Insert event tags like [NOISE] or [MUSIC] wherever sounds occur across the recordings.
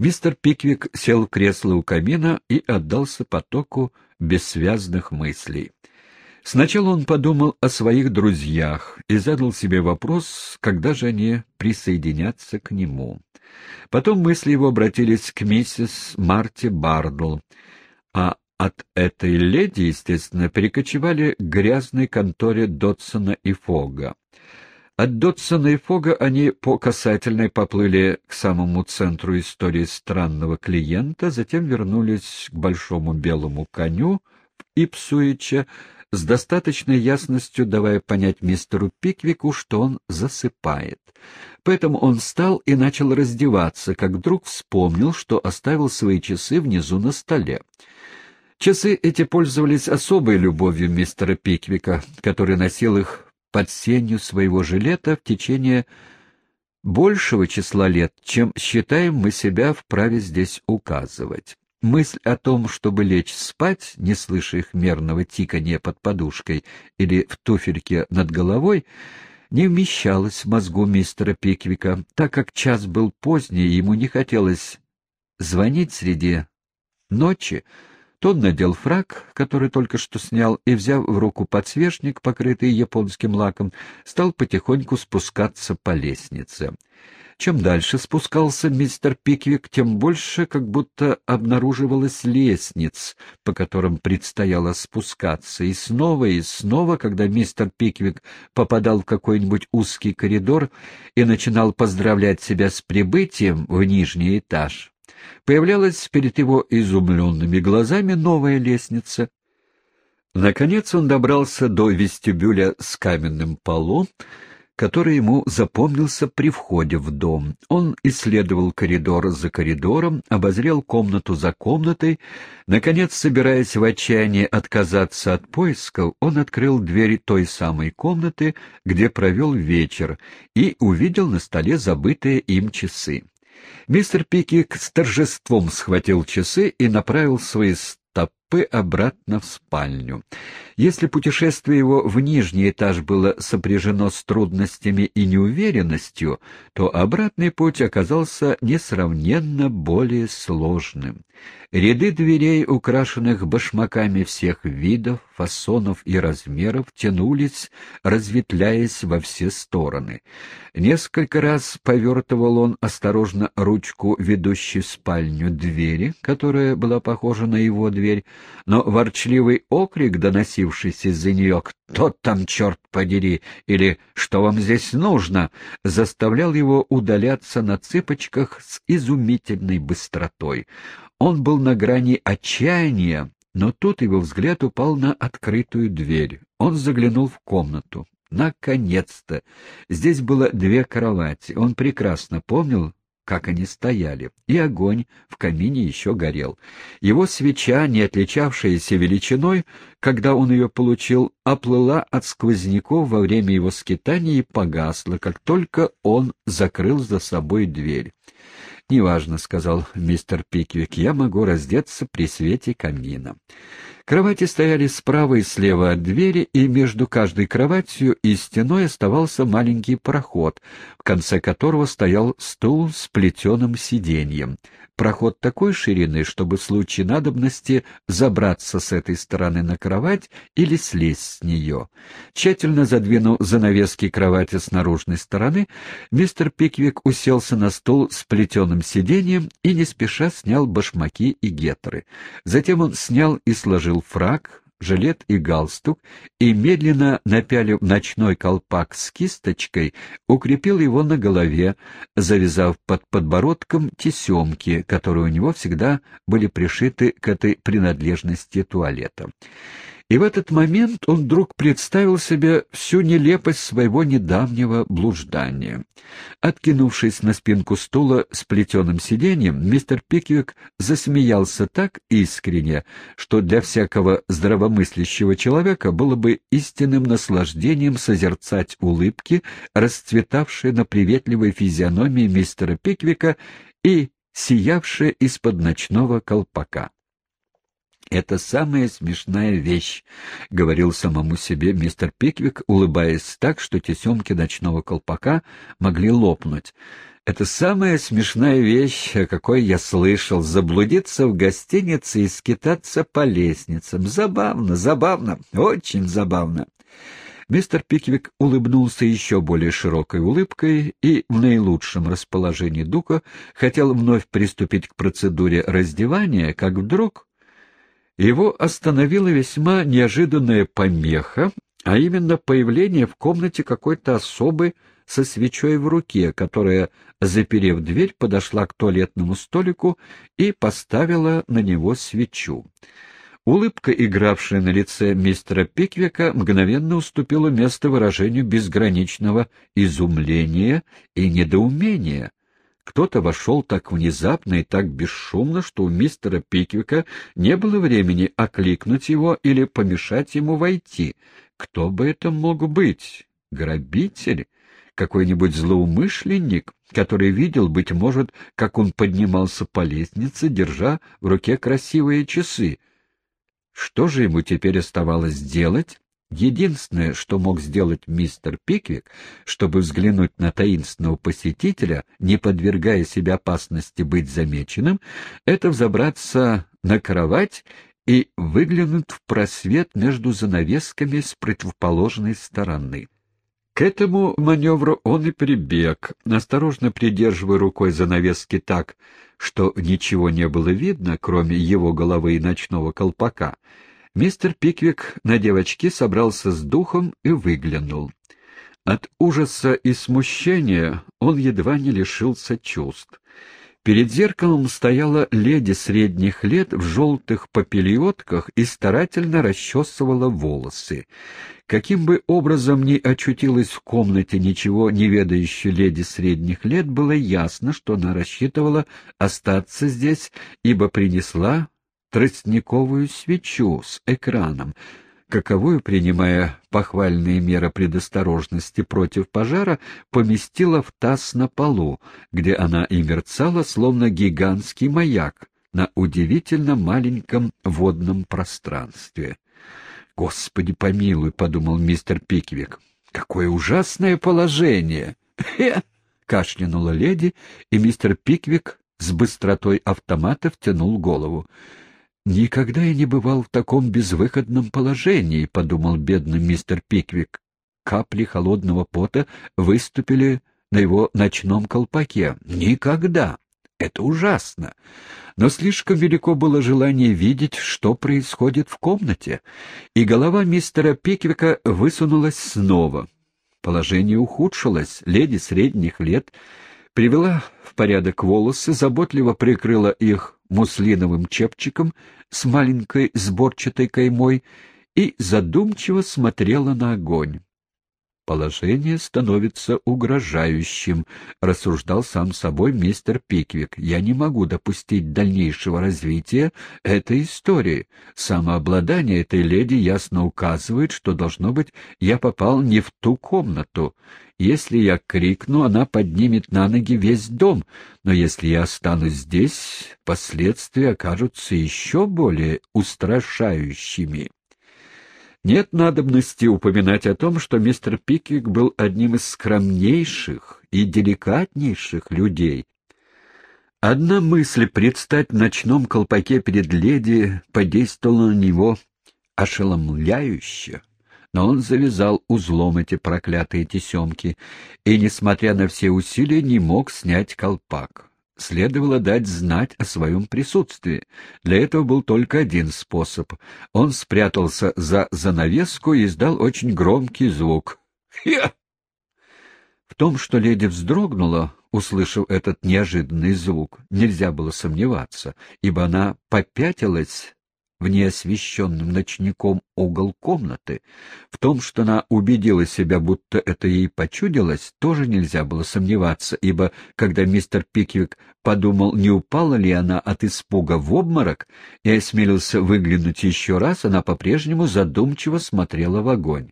Мистер Пиквик сел в кресло у камина и отдался потоку бессвязных мыслей. Сначала он подумал о своих друзьях и задал себе вопрос, когда же они присоединятся к нему. Потом мысли его обратились к миссис Марти Бардл, а от этой леди, естественно, перекочевали к грязной конторе Дотсона и Фога. От Дотсона и Фога они по касательной поплыли к самому центру истории странного клиента, затем вернулись к большому белому коню Ипсуича, с достаточной ясностью давая понять мистеру Пиквику, что он засыпает. Поэтому он встал и начал раздеваться, как вдруг вспомнил, что оставил свои часы внизу на столе. Часы эти пользовались особой любовью мистера Пиквика, который носил их под сенью своего жилета в течение большего числа лет, чем считаем мы себя вправе здесь указывать. Мысль о том, чтобы лечь спать, не слыша их мерного тикания под подушкой или в туфельке над головой, не вмещалась в мозгу мистера Пиквика, так как час был поздний, ему не хотелось звонить среди ночи, то он надел фраг, который только что снял, и, взяв в руку подсвечник, покрытый японским лаком, стал потихоньку спускаться по лестнице. Чем дальше спускался мистер Пиквик, тем больше как будто обнаруживалось лестниц, по которым предстояло спускаться, и снова и снова, когда мистер Пиквик попадал в какой-нибудь узкий коридор и начинал поздравлять себя с прибытием в нижний этаж, Появлялась перед его изумленными глазами новая лестница. Наконец он добрался до вестибюля с каменным полом, который ему запомнился при входе в дом. Он исследовал коридор за коридором, обозрел комнату за комнатой. Наконец, собираясь в отчаянии отказаться от поисков, он открыл двери той самой комнаты, где провел вечер, и увидел на столе забытые им часы. Мистер Пикик с торжеством схватил часы и направил свои стопы обратно в спальню. Если путешествие его в нижний этаж было сопряжено с трудностями и неуверенностью, то обратный путь оказался несравненно более сложным. Ряды дверей, украшенных башмаками всех видов, фасонов и размеров, тянулись, разветвляясь во все стороны. Несколько раз повертывал он осторожно ручку, ведущей в спальню двери, которая была похожа на его дверь, но ворчливый окрик, доносившийся из-за нее «Кто там, черт подери?» или «Что вам здесь нужно?» заставлял его удаляться на цыпочках с изумительной быстротой. Он был на грани отчаяния, но тут его взгляд упал на открытую дверь. Он заглянул в комнату. Наконец-то! Здесь было две кровати. Он прекрасно помнил, как они стояли, и огонь в камине еще горел. Его свеча, не отличавшаяся величиной, когда он ее получил, оплыла от сквозняков во время его скитания и погасла, как только он закрыл за собой дверь. «Неважно», — сказал мистер Пиквик, — «я могу раздеться при свете камина». Кровати стояли справа и слева от двери, и между каждой кроватью и стеной оставался маленький проход, в конце которого стоял стул с плетеным сиденьем. Проход такой ширины, чтобы в случае надобности забраться с этой стороны на кровать или слезть с нее. Тщательно задвинув занавески кровати с наружной стороны, мистер Пиквик уселся на стул с плетеным сиденьем и не спеша снял башмаки и гетры. Затем он снял и сложил фраг, жилет и галстук и, медленно напялив ночной колпак с кисточкой, укрепил его на голове, завязав под подбородком тесемки, которые у него всегда были пришиты к этой принадлежности туалета. И в этот момент он вдруг представил себе всю нелепость своего недавнего блуждания. Откинувшись на спинку стула с плетеным сиденьем, мистер Пиквик засмеялся так искренне, что для всякого здравомыслящего человека было бы истинным наслаждением созерцать улыбки, расцветавшие на приветливой физиономии мистера Пиквика и сиявшие из-под ночного колпака. «Это самая смешная вещь», — говорил самому себе мистер Пиквик, улыбаясь так, что тесемки ночного колпака могли лопнуть. «Это самая смешная вещь, о какой я слышал, заблудиться в гостинице и скитаться по лестницам. Забавно, забавно, очень забавно». Мистер Пиквик улыбнулся еще более широкой улыбкой и в наилучшем расположении духа хотел вновь приступить к процедуре раздевания, как вдруг его остановила весьма неожиданная помеха, а именно появление в комнате какой-то особы со свечой в руке, которая, заперев дверь, подошла к туалетному столику и поставила на него свечу. Улыбка, игравшая на лице мистера Пиквика, мгновенно уступила место выражению безграничного изумления и недоумения. Кто-то вошел так внезапно и так бесшумно, что у мистера Пиквика не было времени окликнуть его или помешать ему войти. Кто бы это мог быть? Грабитель? Какой-нибудь злоумышленник, который видел, быть может, как он поднимался по лестнице, держа в руке красивые часы? Что же ему теперь оставалось делать? Единственное, что мог сделать мистер Пиквик, чтобы взглянуть на таинственного посетителя, не подвергая себя опасности быть замеченным, это взобраться на кровать и выглянуть в просвет между занавесками с противоположной стороны. К этому маневру он и прибег, осторожно придерживая рукой занавески так, что ничего не было видно, кроме его головы и ночного колпака — Мистер Пиквик на девочке собрался с духом и выглянул. От ужаса и смущения он едва не лишился чувств. Перед зеркалом стояла леди средних лет в желтых попельотках и старательно расчесывала волосы. Каким бы образом ни очутилась в комнате ничего не ведающей леди средних лет, было ясно, что она рассчитывала остаться здесь, ибо принесла тростниковую свечу с экраном, каковую, принимая похвальные меры предосторожности против пожара, поместила в таз на полу, где она и мерцала, словно гигантский маяк на удивительно маленьком водном пространстве. «Господи помилуй!» — подумал мистер Пиквик. «Какое ужасное положение!» «Хе!» — кашлянула леди, и мистер Пиквик с быстротой автомата втянул голову. «Никогда я не бывал в таком безвыходном положении», — подумал бедный мистер Пиквик. Капли холодного пота выступили на его ночном колпаке. «Никогда! Это ужасно!» Но слишком велико было желание видеть, что происходит в комнате, и голова мистера Пиквика высунулась снова. Положение ухудшилось, леди средних лет привела в порядок волосы, заботливо прикрыла их муслиновым чепчиком с маленькой сборчатой каймой и задумчиво смотрела на огонь. «Положение становится угрожающим», — рассуждал сам собой мистер Пиквик. «Я не могу допустить дальнейшего развития этой истории. Самообладание этой леди ясно указывает, что, должно быть, я попал не в ту комнату. Если я крикну, она поднимет на ноги весь дом, но если я останусь здесь, последствия окажутся еще более устрашающими. Нет надобности упоминать о том, что мистер Пиквик был одним из скромнейших и деликатнейших людей. Одна мысль предстать в ночном колпаке перед леди подействовала на него ошеломляюще но он завязал узлом эти проклятые тесемки и, несмотря на все усилия, не мог снять колпак. Следовало дать знать о своем присутствии. Для этого был только один способ. Он спрятался за занавеску и издал очень громкий звук. «Хе!» В том, что леди вздрогнула, услышав этот неожиданный звук, нельзя было сомневаться, ибо она попятилась в неосвещенном ночником угол комнаты. В том, что она убедила себя, будто это ей почудилось, тоже нельзя было сомневаться, ибо когда мистер Пиквик подумал, не упала ли она от испуга в обморок, и осмелился выглянуть еще раз, она по-прежнему задумчиво смотрела в огонь.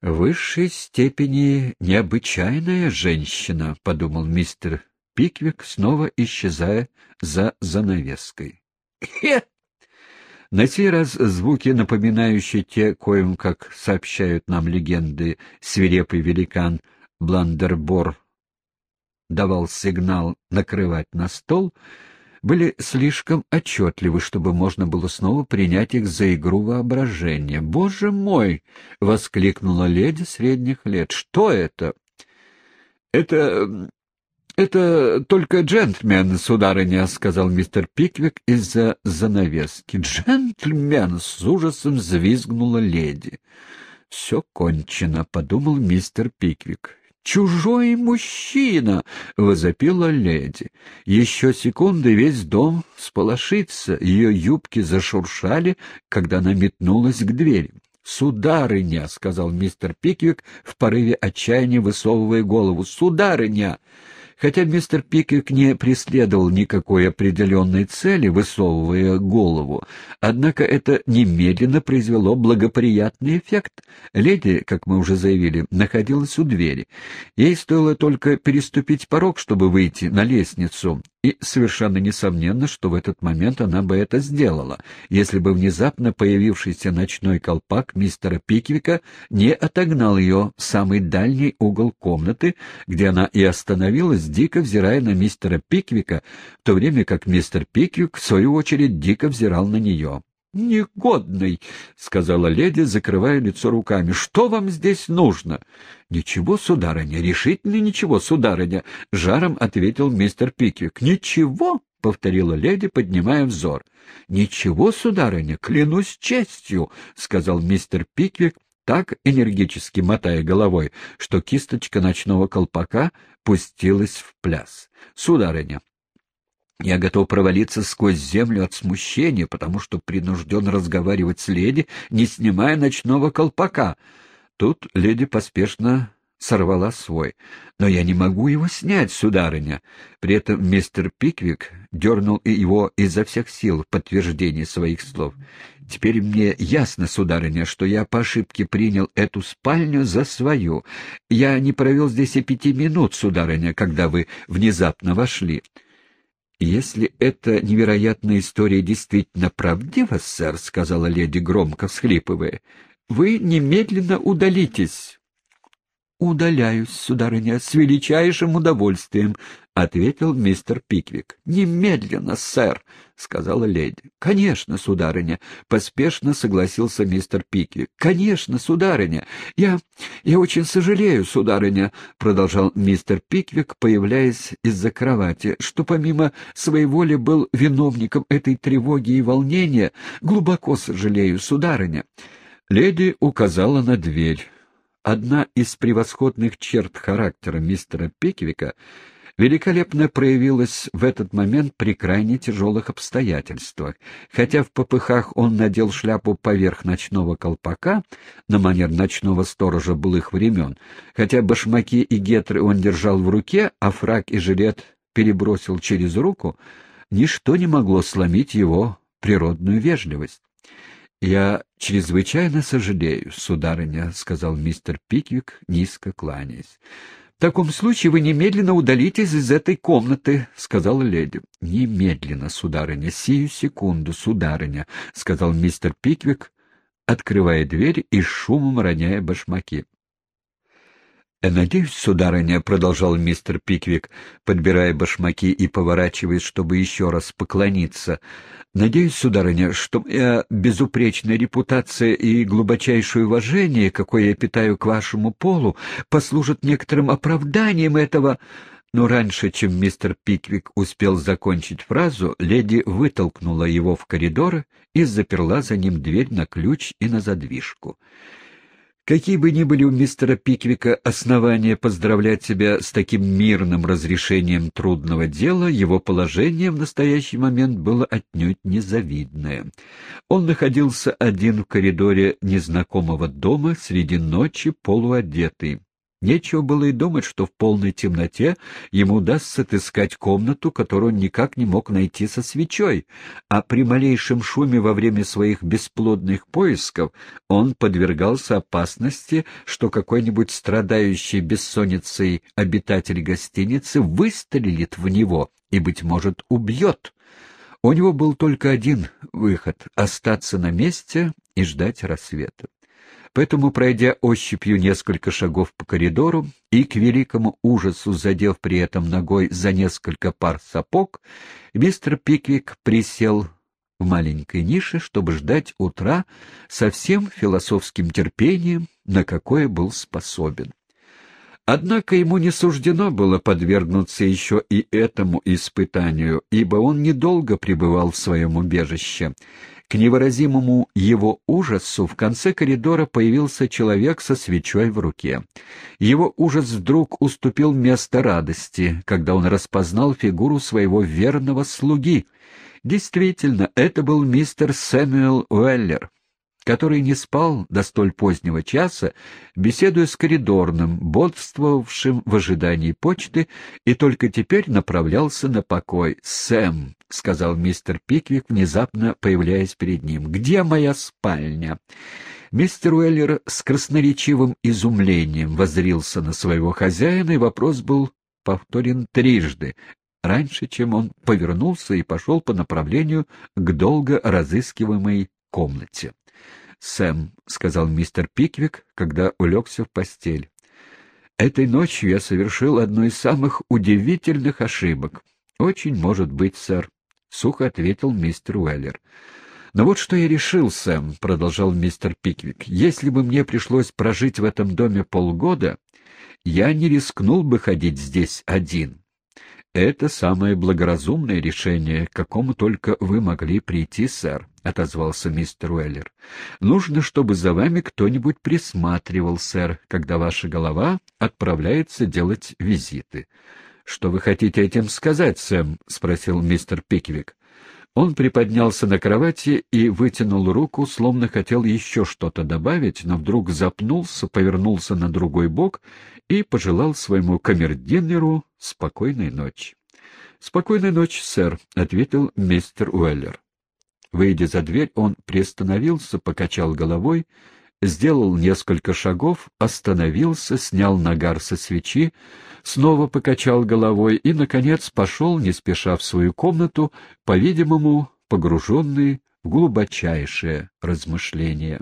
«В высшей степени необычайная женщина», — подумал мистер Пиквик, снова исчезая за занавеской. «Хе!» [LAUGHS] На сей раз звуки, напоминающие те, коим, как сообщают нам легенды, свирепый великан Бландербор давал сигнал накрывать на стол, были слишком отчетливы, чтобы можно было снова принять их за игру воображения. «Боже мой!» — воскликнула леди средних лет. «Что это?» «Это «Это только джентльмен, сударыня», — сказал мистер Пиквик из-за занавески. «Джентльмен!» — с ужасом взвизгнула леди. «Все кончено», — подумал мистер Пиквик. «Чужой мужчина!» — возопила леди. Еще секунды весь дом сполошится, ее юбки зашуршали, когда она метнулась к двери. «Сударыня!» — сказал мистер Пиквик в порыве отчаяния, высовывая голову. «Сударыня!» Хотя мистер Пиквик не преследовал никакой определенной цели, высовывая голову, однако это немедленно произвело благоприятный эффект. Леди, как мы уже заявили, находилась у двери. Ей стоило только переступить порог, чтобы выйти на лестницу, и совершенно несомненно, что в этот момент она бы это сделала, если бы внезапно появившийся ночной колпак мистера Пиквика не отогнал ее в самый дальний угол комнаты, где она и остановилась, дико взирая на мистера Пиквика, в то время как мистер Пиквик, в свою очередь, дико взирал на нее. «Негодный!» — сказала леди, закрывая лицо руками. «Что вам здесь нужно?» «Ничего, сударыня, решительно ничего, сударыня!» — жаром ответил мистер Пиквик. «Ничего?» — повторила леди, поднимая взор. «Ничего, сударыня, клянусь честью!» — сказал мистер Пиквик, так энергически мотая головой, что кисточка ночного колпака пустилась в пляс. «Сударыня, я готов провалиться сквозь землю от смущения, потому что принужден разговаривать с леди, не снимая ночного колпака. Тут леди поспешно сорвала свой. «Но я не могу его снять, сударыня!» При этом мистер Пиквик дернул его изо всех сил в подтверждение своих слов. «Теперь мне ясно, сударыня, что я по ошибке принял эту спальню за свою. Я не провел здесь и пяти минут, сударыня, когда вы внезапно вошли». «Если эта невероятная история действительно правдива, сэр», — сказала леди громко всхлипывая, — «вы немедленно удалитесь». «Удаляюсь, сударыня, с величайшим удовольствием», — ответил мистер Пиквик. «Немедленно, сэр», — сказала леди. «Конечно, сударыня», — поспешно согласился мистер Пиквик. «Конечно, сударыня. Я... я очень сожалею, сударыня», — продолжал мистер Пиквик, появляясь из-за кровати, «что помимо своей воли был виновником этой тревоги и волнения. Глубоко сожалею, сударыня». Леди указала на дверь. Одна из превосходных черт характера мистера Пиквика великолепно проявилась в этот момент при крайне тяжелых обстоятельствах. Хотя в попыхах он надел шляпу поверх ночного колпака, на манер ночного сторожа былых времен, хотя башмаки и гетры он держал в руке, а фраг и жилет перебросил через руку, ничто не могло сломить его природную вежливость. «Я чрезвычайно сожалею, сударыня», — сказал мистер Пиквик, низко кланяясь. «В таком случае вы немедленно удалитесь из этой комнаты», — сказала леди. «Немедленно, сударыня, сию секунду, сударыня», — сказал мистер Пиквик, открывая дверь и шумом роняя башмаки. «Э, «Надеюсь, сударыня», — продолжал мистер Пиквик, подбирая башмаки и поворачиваясь, чтобы еще раз поклониться, «надеюсь, сударыня, что моя безупречная репутация и глубочайшее уважение, какое я питаю к вашему полу, послужат некоторым оправданием этого...» Но раньше, чем мистер Пиквик успел закончить фразу, леди вытолкнула его в коридор и заперла за ним дверь на ключ и на задвижку. Какие бы ни были у мистера Пиквика основания поздравлять себя с таким мирным разрешением трудного дела, его положение в настоящий момент было отнюдь незавидное. Он находился один в коридоре незнакомого дома среди ночи полуодетый. Нечего было и думать, что в полной темноте ему удастся отыскать комнату, которую он никак не мог найти со свечой, а при малейшем шуме во время своих бесплодных поисков он подвергался опасности, что какой-нибудь страдающий бессонницей обитатель гостиницы выстрелит в него и, быть может, убьет. У него был только один выход — остаться на месте и ждать рассвета. Поэтому, пройдя ощупью несколько шагов по коридору и, к великому ужасу задев при этом ногой за несколько пар сапог, мистер Пиквик присел в маленькой нише, чтобы ждать утра со всем философским терпением, на какое был способен. Однако ему не суждено было подвергнуться еще и этому испытанию, ибо он недолго пребывал в своем убежище. К невыразимому его ужасу в конце коридора появился человек со свечой в руке. Его ужас вдруг уступил место радости, когда он распознал фигуру своего верного слуги. Действительно, это был мистер Сэмюэл Уэллер который не спал до столь позднего часа, беседуя с коридорным, бодствовавшим в ожидании почты, и только теперь направлялся на покой. «Сэм», — сказал мистер Пиквик, внезапно появляясь перед ним, — «где моя спальня?» Мистер Уэллер с красноречивым изумлением возрился на своего хозяина, и вопрос был повторен трижды, раньше, чем он повернулся и пошел по направлению к долго разыскиваемой комнате. Сэм, — сказал мистер Пиквик, когда улегся в постель. — Этой ночью я совершил одну из самых удивительных ошибок. — Очень может быть, сэр, — сухо ответил мистер Уэллер. — Но вот что я решил, Сэм, — продолжал мистер Пиквик. — Если бы мне пришлось прожить в этом доме полгода, я не рискнул бы ходить здесь один. «Это самое благоразумное решение, к какому только вы могли прийти, сэр», — отозвался мистер Уэллер. «Нужно, чтобы за вами кто-нибудь присматривал, сэр, когда ваша голова отправляется делать визиты». «Что вы хотите этим сказать, Сэм?» — спросил мистер Пиквик. Он приподнялся на кровати и вытянул руку, словно хотел еще что-то добавить, но вдруг запнулся, повернулся на другой бок и пожелал своему камердинеру спокойной ночи. — Спокойной ночи, сэр, — ответил мистер Уэллер. Выйдя за дверь, он приостановился, покачал головой, сделал несколько шагов, остановился, снял нагар со свечи, снова покачал головой и, наконец, пошел, не спеша в свою комнату, по-видимому, погруженный в глубочайшее размышление.